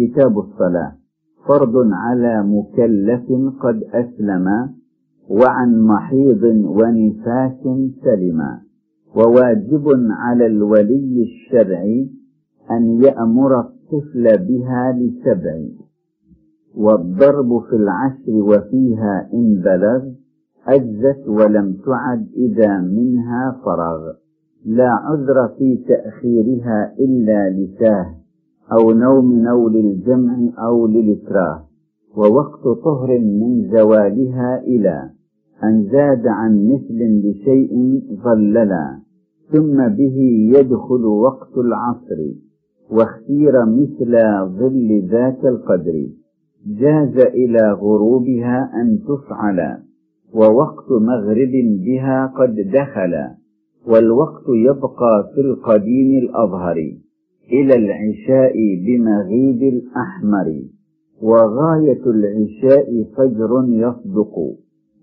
كتاب الصلاة. فرض على مكلف قد أسلم وعن محيض ونفاس سلما وواجب على الولي الشرعي أن يأمر الطفل بها لسبع. والضرب في العشر وفيها إن بلغ أجزت ولم تعد إذا منها فرغ لا عذر في تأخيرها إلا لساه. أو نوم أو للجمع أو للإكراه. ووقت طهر من زوالها إلى أن زاد عن مثل لشيء ظللا. ثم به يدخل وقت العصر واختير مثل ظل ذات القدر. جاز إلى غروبها أن تفعل ووقت مغرب بها قد دخل والوقت يبقى في القديم الأظهر. إلى العشاء بمغيب الأحمر. وغاية العشاء فجر يصدق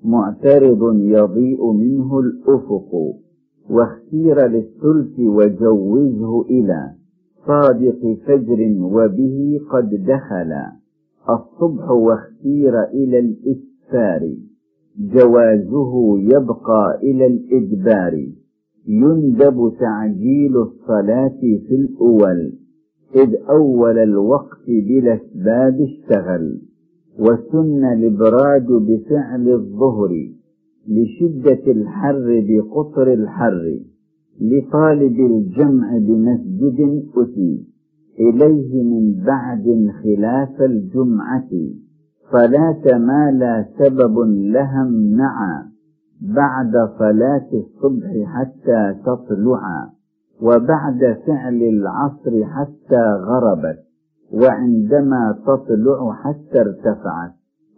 معترض يضيء منه الأفق. واختير للثلث وجوزه إلى صادق فجر وبه قد دخل. الصبح واختير إلى الإسفار جوازه يبقى إلى الإدبار. يندب تعجيل الصلاة في الأول إذ أول الوقت بالأسباب اشتغل وسن الإبراد بفعل الظهر لشدة الحر بقطر الحر لطالب الجمع بمسجد أتي إليه من بعد خلاف الجمعة صلاة ما لا سبب لها امنعا. بعد صلاة الصبح حتى تطلع وبعد فعل العصر حتى غربت وعندما تطلع حتى ارتفعت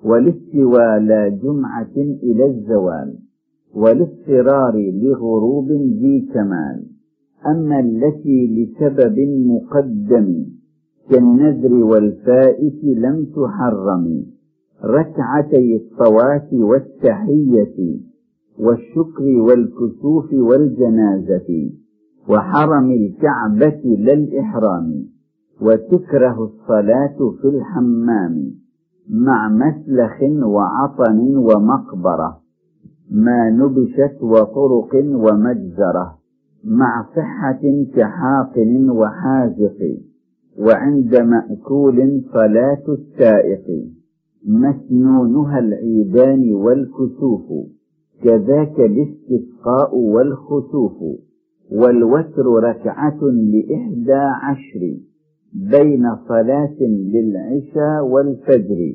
والاستوى لا جمعة إلى الزوال والاضطرار لغروب ذي كمال. أما التي لسبب مقدم كالنذر والفائت لم تحرم. ركعتي الطواف والتحية. والشكر والكسوف والجنازة وحرم الكعبة للإحرام وتكره الصلاة في الحمام مع مسلخ وعطن ومقبرة ما نبشت وطرق ومجزرة مع صحة كحاقن وحازق وعند مأكول صلاة السائق مسنونها العيدان والكسوف كذاك الاستسقاء والخسوف والوتر ركعة لإحدى عشر بين صلاة للعشاء والفجر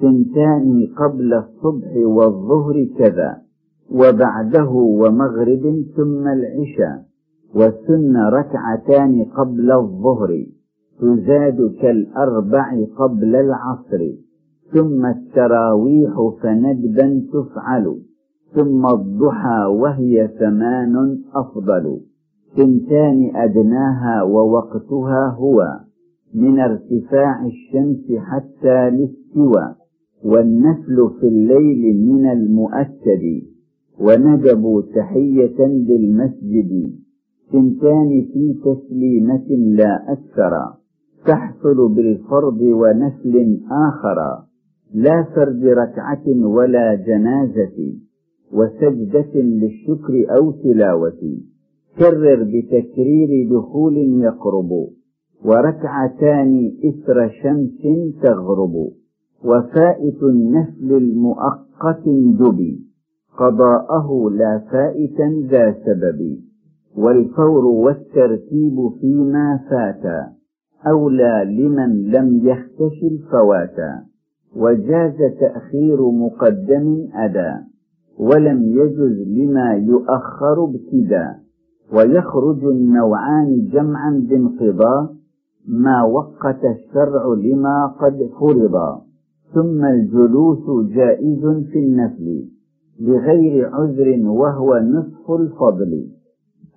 سنتان قبل الصبح والظهر كذا وبعده ومغرب ثم العشاء وسن ركعتان قبل الظهر تزاد كالأربع قبل العصر ثم التراويح فندبا تفعل. ثم الضحى وهي ثمان أفضل. ثنتان أدناها ووقتها هو من ارتفاع الشمس حتى الاستوى والنفل في الليل من المؤكد وندبوا تحية للمسجد. ثنتان في تسليمة لا أكثر تحصل بالفرض ونفل آخر لا فرد ركعة ولا جنازة. وسجدة للشكر أو تلاوة. كرر بتكرير دخول يقرب وركعتان إثر شمس تغرب. وفائت النفل المؤقت دبي قضاءه لا فائتا ذا سبب. والفور والترتيب فيما فات أولى لمن لم يختش الفواتا وجاز تأخير مقدم أدا ولم يجز لما يؤخر ابتدا ويخرج النوعان جمعا بانقضاء ما وقت الشرع لما قد فرض. ثم الجلوس جائز في النفل بغير عذر وهو نصف الفضل.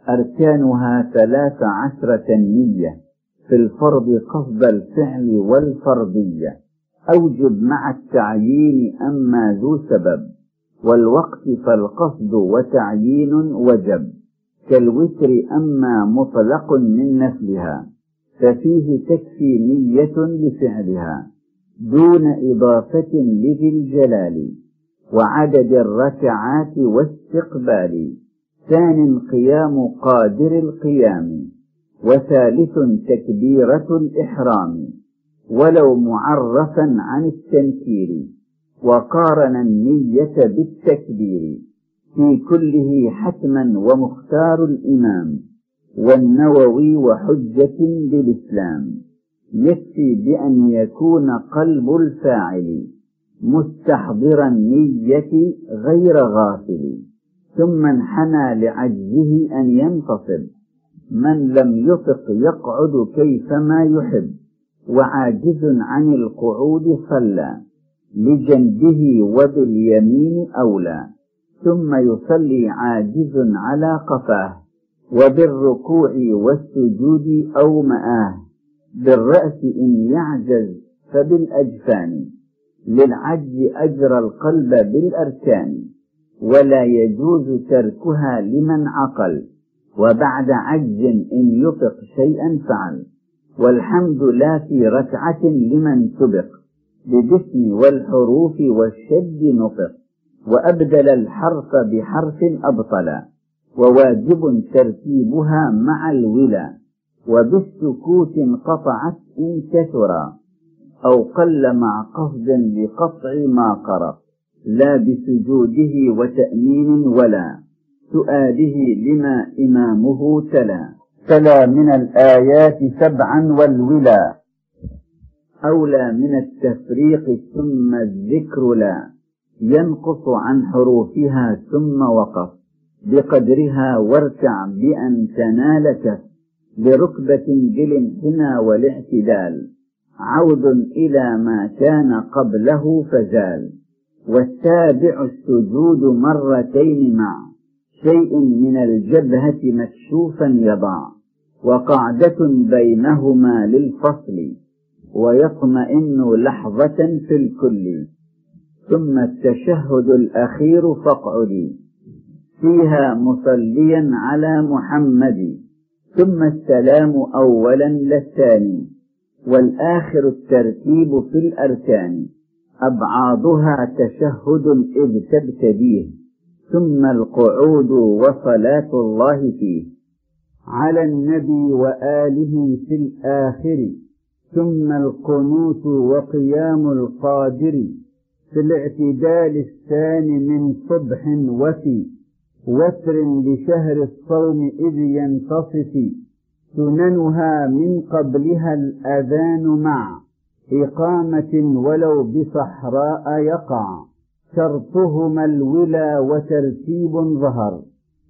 أركانها ثلاث عشرة نية في الفرض قصد الفعل والفرضية. أوجب مع التعيين أما ذو سبب. والوقت فالقصد وتعيين وجب. كالوتر أما مطلق من نفلها ففيه تكفي نية لفعلها دون إضافة لذي الجلال وعدد الركعات واستقبال. ثان قيام قادر القيام وثالث تكبيرة الإحرام ولو معرفا عن التنكير. وقارن النية بالتكبير في كله حتما ومختار الإمام والنووي وحجة بالإسلام. يكفي بأن يكون قلب الفاعل مستحضر النية غير غافل. ثم انحنى لعجزه أن ينتصب. من لم يطق يقعد كيفما يحب وعاجز عن القعود صلى لجنبه وباليمين أولى ثم يصلي عاجز على قفاه وبالركوع والسجود أو مآه بالرأس إن يعجز فبالأجفان للعجز أجرى القلب بالأركان ولا يجوز تركها لمن عقل وبعد عجز إن يطق شيئا فعل والحمد لا في ركعة لمن سبق. بالاسم والحروف والشد نطق وأبدل الحرف بحرف أبطلا وواجب ترتيبها مع الولا وبالسكوت انقطعت إن كثرا أو قل مع قصد بقطع ما قرأ لا بسجوده وتأمين ولا سؤاله لما إمامه تلا. تلا من الآيات سبعا والولا. أولى من التفريق ثم الذكر لا. ينقص عن حروفها ثم وقف. بقدرها واركع بأن تنالك. بركبة بالانحنى والاعتدال. عود إلى ما كان قبله فزال. والتابع السجود مرتين مع. شيء من الجبهة مكشوفا يضع. وقعدة بينهما للفصل. ويطمئن لحظة في الكل. ثم التشهد الأخير فاقعدي فيها مصليا على محمد. ثم السلام أولا للثاني. والآخر الترتيب في الأركان. أبعاضها تشهد إذ تبتديه ثم القعود وصلاة الله فيه. على النبي وآله في الآخر. ثم القنوت وقيام القادر في الاعتدال الثاني من صبح وفي وتر لشهر الصوم إذ ينتصف. سننها من قبلها الأذان مع إقامة ولو بصحراء يقع. شرطهما الولا وترتيب ظهر.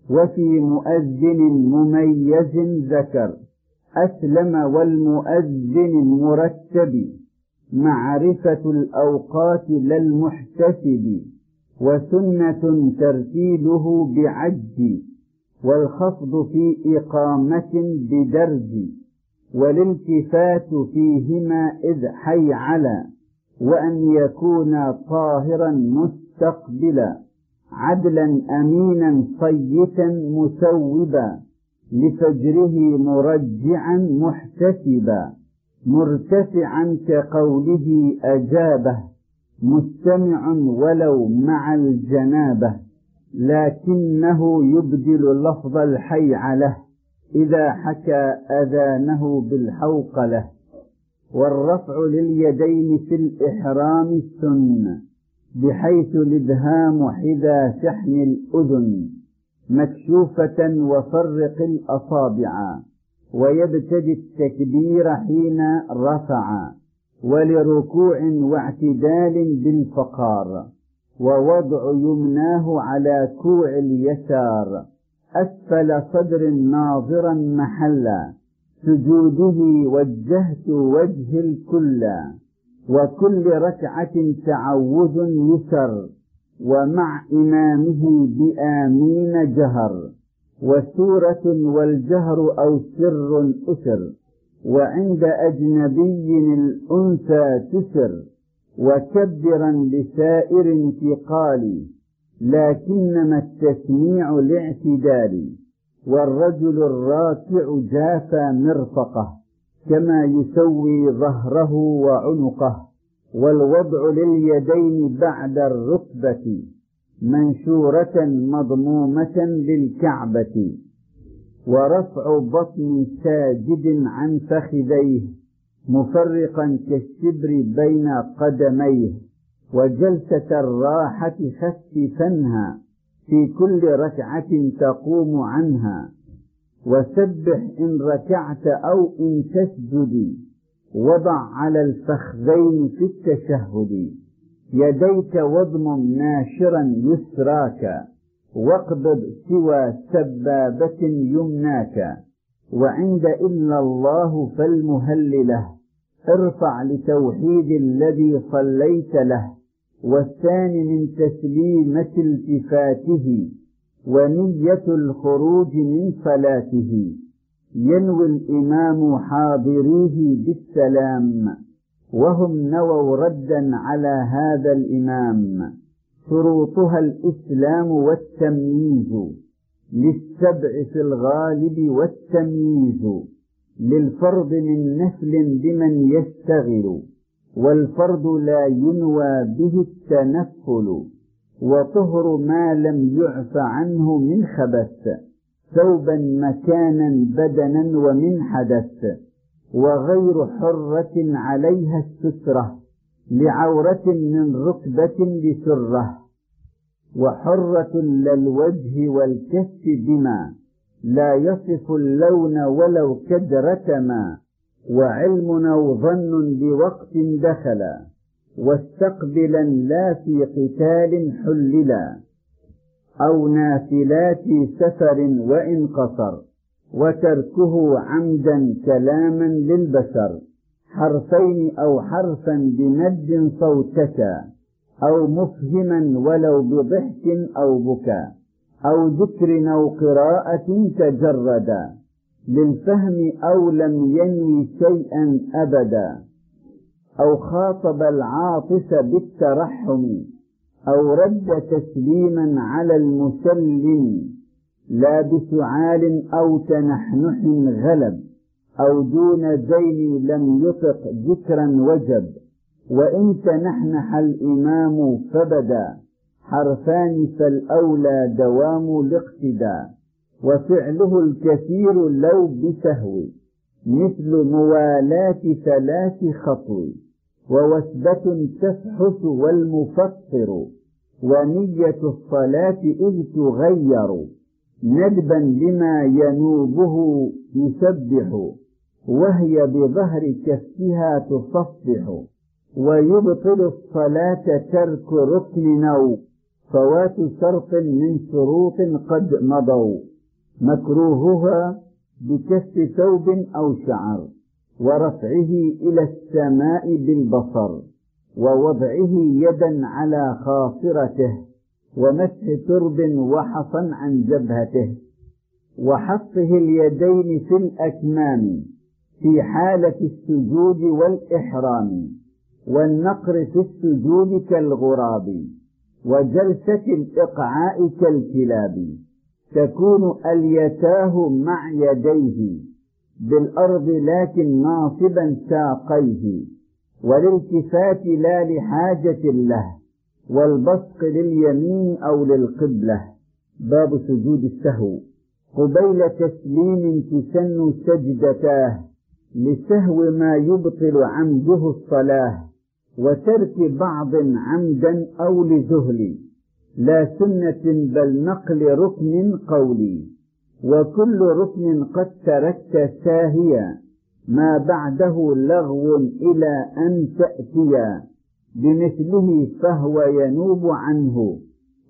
وفي مؤذن مميز ذكر. أسلم والمؤذن المرتب معرفة الأوقات للمحتسب وسنة ترتيله بعج والخفض في إقامة بدرج والالتفات فيهما إذ حي على وأن يكون طاهرا مستقبلا عدلا أمينا صيتا مسوبا. لفجره مرجعا محتسبا مرتفعا كقوله أجابه مستمع ولو مع الجنابة لكنه يبدل لفظ الحي له إذا حكى أذانه بالحوقلة. والرفع لليدين في الإحرام السنة بحيث الإبهام حذا شحن الأذن. مكشوفة وفرق الأصابع ويبتدي التكبير حين رفع ولركوع واعتدال بالفقار ووضع يمناه على كوع اليسار أسفل صدر ناظرا محلا سجوده وجهت وجه الكل وكل ركعة تعوذ يسر. ومع إمامه بآمين جهر وسورة والجهر أو سر أسر وعند أجنبي الأنثى تسر وكبرا لسائر انتقال لكنما التسميع لاعتدال والرجل الراكع جافى مرفقه كما يسوي ظهره وعنقه. والوضع لليدين بعد الركبة منشورة مضمومة للكعبة ورفع بطن ساجد عن فخذيه مفرقا كالشبر بين قدميه وجلسة الراحة خففنها في كل ركعة تقوم عنها. وسبح إن ركعت أو إن تسجد. وضع على الفخذين في التشهد. يديك واضمم ناشرا يسراك واقبض سوى سبابة يمناك. وعند إلا الله فالمهلله ارفع لتوحيد الذي صليت له. والثاني من تسليمة التفاته ونية الخروج من صلاته ينوي الإمام حاضريه بالسلام وهم نووا ردا على هذا الإمام. شروطها الإسلام والتمييز. للسبع في الغالب والتمييز. للفرض من نفل بمن يشتغل. والفرض لا ينوى به التنفل. وطهر ما لم يعف عنه من خبث. ثوبا مكانا بدنا ومن حدث وغير حرة عليها السترة لعورة من ركبة لسرة وحرة للوجه والكف بما لا يصف اللون ولو كدرتما وعلم أو ظن بوقت دخلا واستقبلا لا في قتال حللا. أو نافلات سفر وإن قصر وتركه عمدا كلاما للبشر حرفين أو حرفا بمد صوتك أو مفهما ولو بضحك أو بكاء أو ذكر أو قراءة تجردا للفهم أو لم ينوي شيئا أبدا أو خاطب العاطف بالترحم. أو رد تسليما على المسلم لا بسعال أو تنحنح غلب أو دون زين لم يطق ذكرا وجب وإن تنحنح الإمام فبدا حرفان فالأولى دوام الاقتداء وفعله الكثير لو بسهو مثل موالاة ثلاث خطو ووثبة تفحص والمفطر. ونية الصلاة إذ تغير ندبا لما ينوبه يسبح وهي بظهر كفها تصفح ويبطل الصلاة ترك ركن أو فوات شرط من شروط قد مضوا مكروهها بكف ثوب أو شعر ورفعه إلى السماء بالبصر. ووضعه يدا على خاصرته ومسح ترب وحصا عن جبهته وحطه اليدين في الأكمام في حالة السجود والإحرام والنقر في السجود كالغراب وجلسة الإقعاء كالكلاب تكون أليتاه مع يديه بالأرض لكن ناصبا ساقيه. والالتفات لا لحاجة له والبصق لليمين أو للقبلة. باب سجود السهو. قبيل تسليم تسن سجدتاه لسهو ما يبطل عمده الصلاة وترك بعض عمدا أو لذهل لا سنة بل نقل ركن قولي. وكل ركن قد تركت ساهيا. ما بعده لغو إلى أن تأتيا بمثله فهو ينوب عنه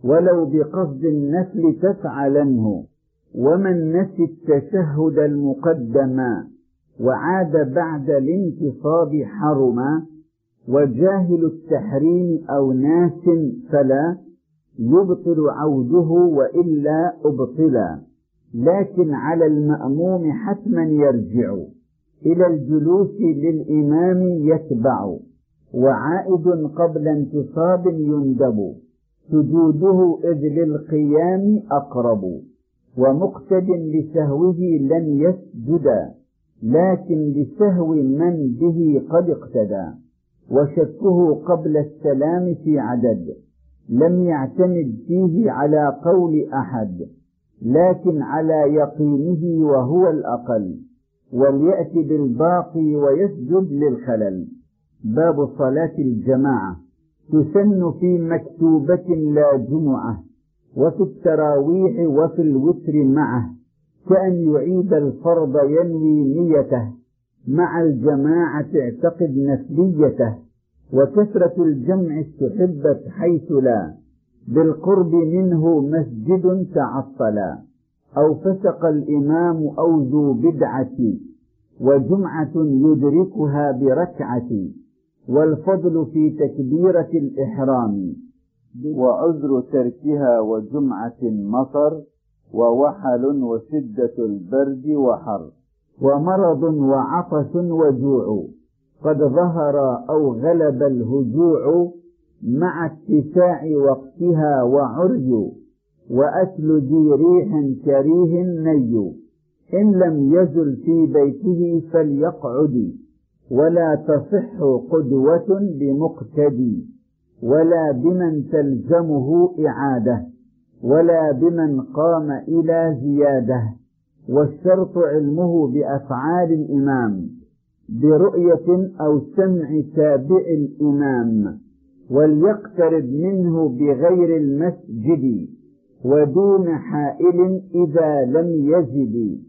ولو بقصد النفل تفعلنه ومن نسي التشهد المقدما وعاد بعد الانتصاب حرما وجاهل التحريم أو ناس فلا يبطل عوده وإلا أبطلا لكن على المأموم حتما يرجع. إلى الجلوس للإمام يتبع وعائد قبل انتصاب يندب سجوده إذ للقيام أقرب ومقتد لسهوه لن يسجدا لكن لسهو من به قد اقتدى وشكه قبل السلام في عدد لم يعتمد فيه على قول أحد لكن على يقينه وهو الأقل. وليأت بالباقي ويسجد للخلل. باب صلاة الجماعة. تسن في مكتوبة لا جمعة وفي التراويح وفي الوتر معه كأن يعيد الفرض ينوي نيته. مع الجماعة اعتقد نسبيته وكثرة الجمع استحبت حيث لا. بالقرب منه مسجد تعطلا. أو فسق الإمام أو ذو بدعة وجمعة يدركها بركعة والفضل في تكبيرة الإحرام وعذر تركها وجمعة مطر ووحل وشدة البرد وحر ومرض وعطش وجوع قد ظهر أو غلب الهجوع مع اتساع وقتها وعرج. وأكل ذي ريح كريه ني إن لم يزل في بيته فليقعد ولا تصح قدوة بمقتدي ولا بمن تلزمه إعادة ولا بمن قام إلى زيادة والشرط علمه بأفعال الإمام برؤية أو سمع تابع الإمام وليقترب منه بغير المسجد. ودون حائل إذا لم يزد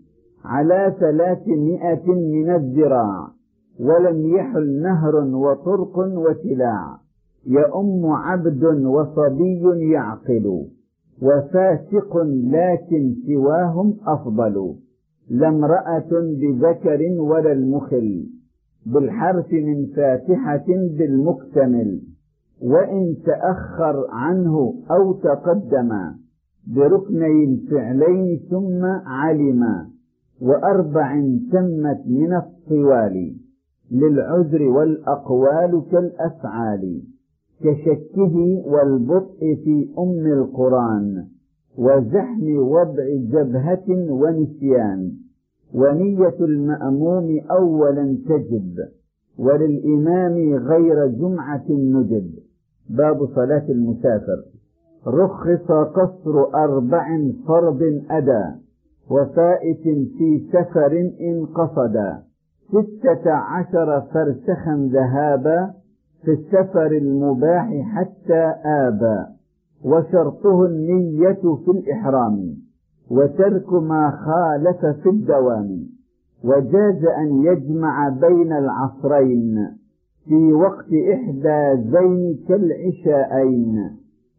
على ثلاثمائة من الذراع ولم يحل نهر وطرق وتلاع يؤم عبد وصبي يعقل وفاسق لكن سواهم أفضل لا امرأة بذكر ولا المخل بالحرف من فاتحة بالمكتمل وإن تأخر عنه أو تقدم بركني الفعلين ثم علما وأربع تمت من الطوال للعذر والأقوال كالأفعال كشكه والبطء في أم القرآن وزحم وضع جبهة ونسيان ونية المأموم أولا تجب وللإمام غير جمعة نجب. باب صلاة المسافر. رخص قصر أربع فرض أدى وفائت في سفر إن قصدا. ستة عشر فرسخا ذهابا في السفر المباح حتى آبا. وشرطه النية في الإحرام وترك ما خالف في الدوام. وجاز أن يجمع بين العصرين في وقت إحدى زين كالعشاءين.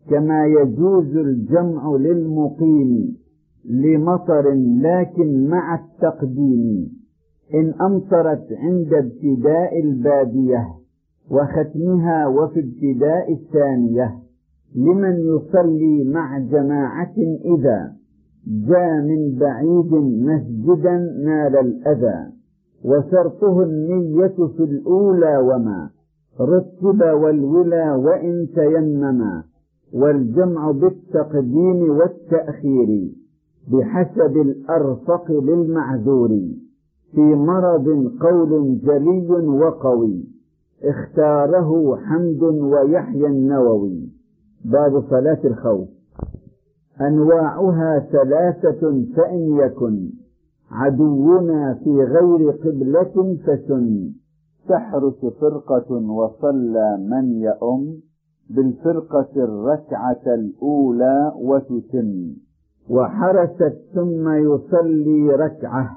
كما يجوز الجمع للمقيم لمطر لكن مع التقديم. إن أمطرت عند ابتداء البادية وختمها وفي ابتداء الثانية لمن يصلي مع جماعة إذا جاء من بعيد مسجدا نال الأذى. وشرطه النية في الأولى وما رتب والولا وإن تيمما. والجمع بالتقديم والتأخير بحسب الأرفق للمعذور في مرض قول جلي وقوي اختاره حمد ويحيى النووي. باب صلاة الخوف. أنواعها ثلاثة فإن يكن. عدونا في غير قبلة فسن. تحرس فرقة وصلى من يؤم. بالفرقة الركعة الأولى وتتم. وحرست ثم يصلي ركعة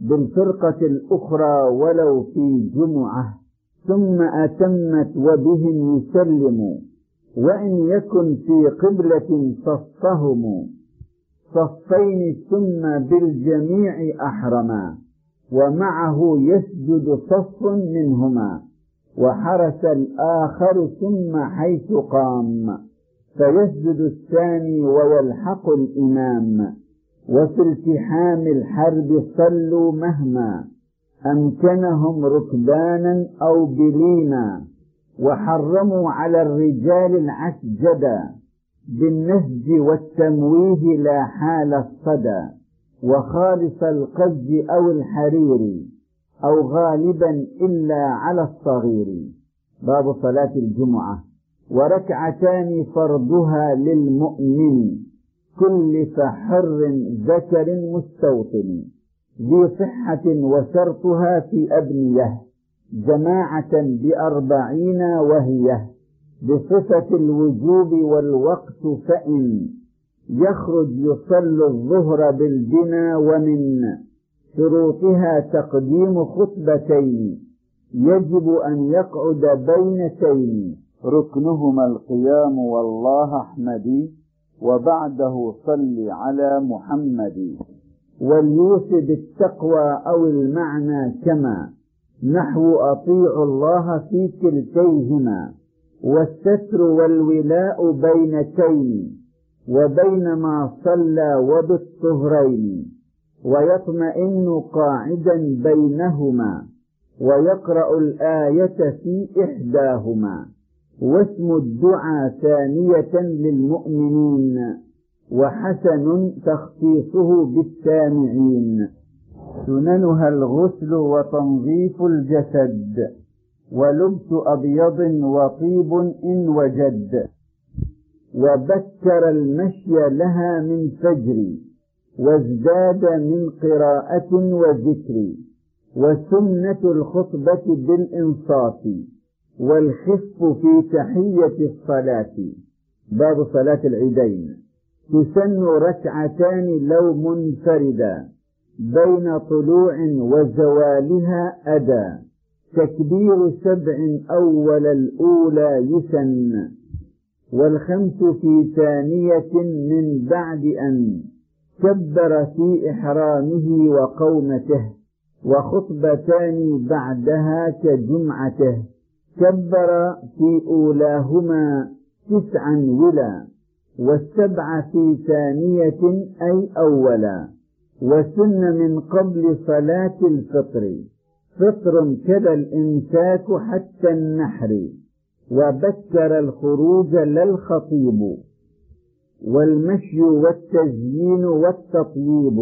بالفرقة الأخرى ولو في جمعة. ثم أتمت وبهم يسلم. وإن يكن في قبلة صفهم. صفين ثم بالجميع أحرما. ومعه يسجد صف منهما. وحرس الآخر ثم حيث قام. فيسجد الثاني ويلحق الإمام. وفي التحام الحرب صلوا مهما أمكنهم ركبانا أو بلينا. وحرموا على الرجال العسجدا بالنهج والتمويه لا حال الصدى. وخالص القز أو الحرير. أو غالبا إلا على الصغير. باب صلاة الجمعة. وركعتان فرضها للمؤمن. كلف حر ذكر مستوطن. ذي صحة وشرطها في أبنية. جماعة بأربعين وهي. بصفة الوجوب والوقت فإن. يخرج يصلي الظهر بالبنا ومن. شروطها تقديم خطبتين. يجب أن يقعد بينتين. ركنهما القيام والله أحمدي وبعده صل على محمد. وليوصي بالتقوى أو المعنى كما. نحو أطيعوا الله في كلتيهما. والستر والولاء بينتين. وبين ما صلى وبالطهرين. ويطمئن قاعدا بينهما ويقرأ الآية في إحداهما. واسم الدعاء ثانية للمؤمنين وحسن تخصيصه بالسامعين. سننها الغسل وتنظيف الجسد ولبس أبيض وطيب إن وجد. وبكر المشي لها من فجر. وازداد من قراءة وذكر وسنة الخطبة بالإنصات والخف في تحية الصلاة. باب صلاة العيدين. تسن ركعتان لو منفردا بين طلوع وزوالها أدا. تكبير سبع أول الأولى يسن والخمس في ثانية من بعد أن. كبر في إحرامه وقومته وخطبتان بعدها كجمعته. كبر في أولاهما تسعا ولا والسبع في ثانية أي أولا. وسن من قبل صلاة الفطر فطر كذا الإمساك حتى النحر وبكر الخروج للخطيب. والمشي والتزيين والتطييب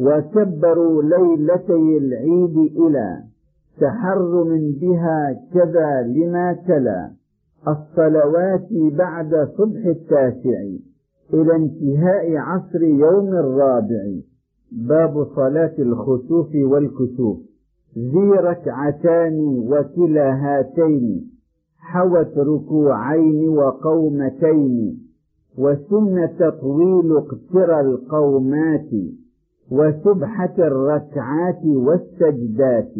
وكبروا ليلتي العيد إلى تحرم بها كذا لما تلا. الصلوات بعد صبح التاسع إلى انتهاء عصر يوم الرابع. باب صلاة الخسوف والكسوف. ذي ركعتان وكلا هاتين حوت ركوعين وقومتين. وسن تطويل اقترى القومات وسبحة الركعات والسجدات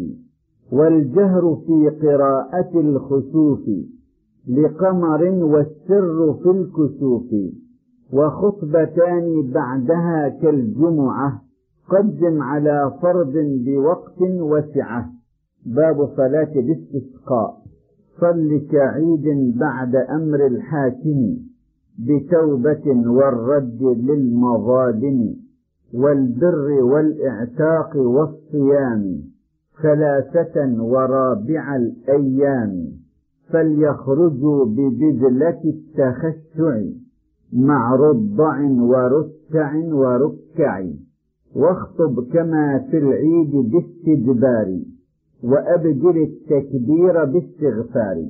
والجهر في قراءة الخسوف لقمر والسر في الكسوف وخطبتان بعدها كالجمعة قدم على فرض بوقت وسعة. باب صلاة الاستسقاء صل كعيد بعد أمر الحاكم. بتوبة والرد للمظالم والبر والإعتاق والصيام ثلاثة ورابع الأيام فليخرجوا ببذلة التخشع مع رضع وركع وركع واخطب كما في العيد باستدبار وأبدل التكبير باستغفار